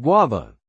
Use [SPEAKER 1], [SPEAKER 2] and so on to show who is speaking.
[SPEAKER 1] Guava.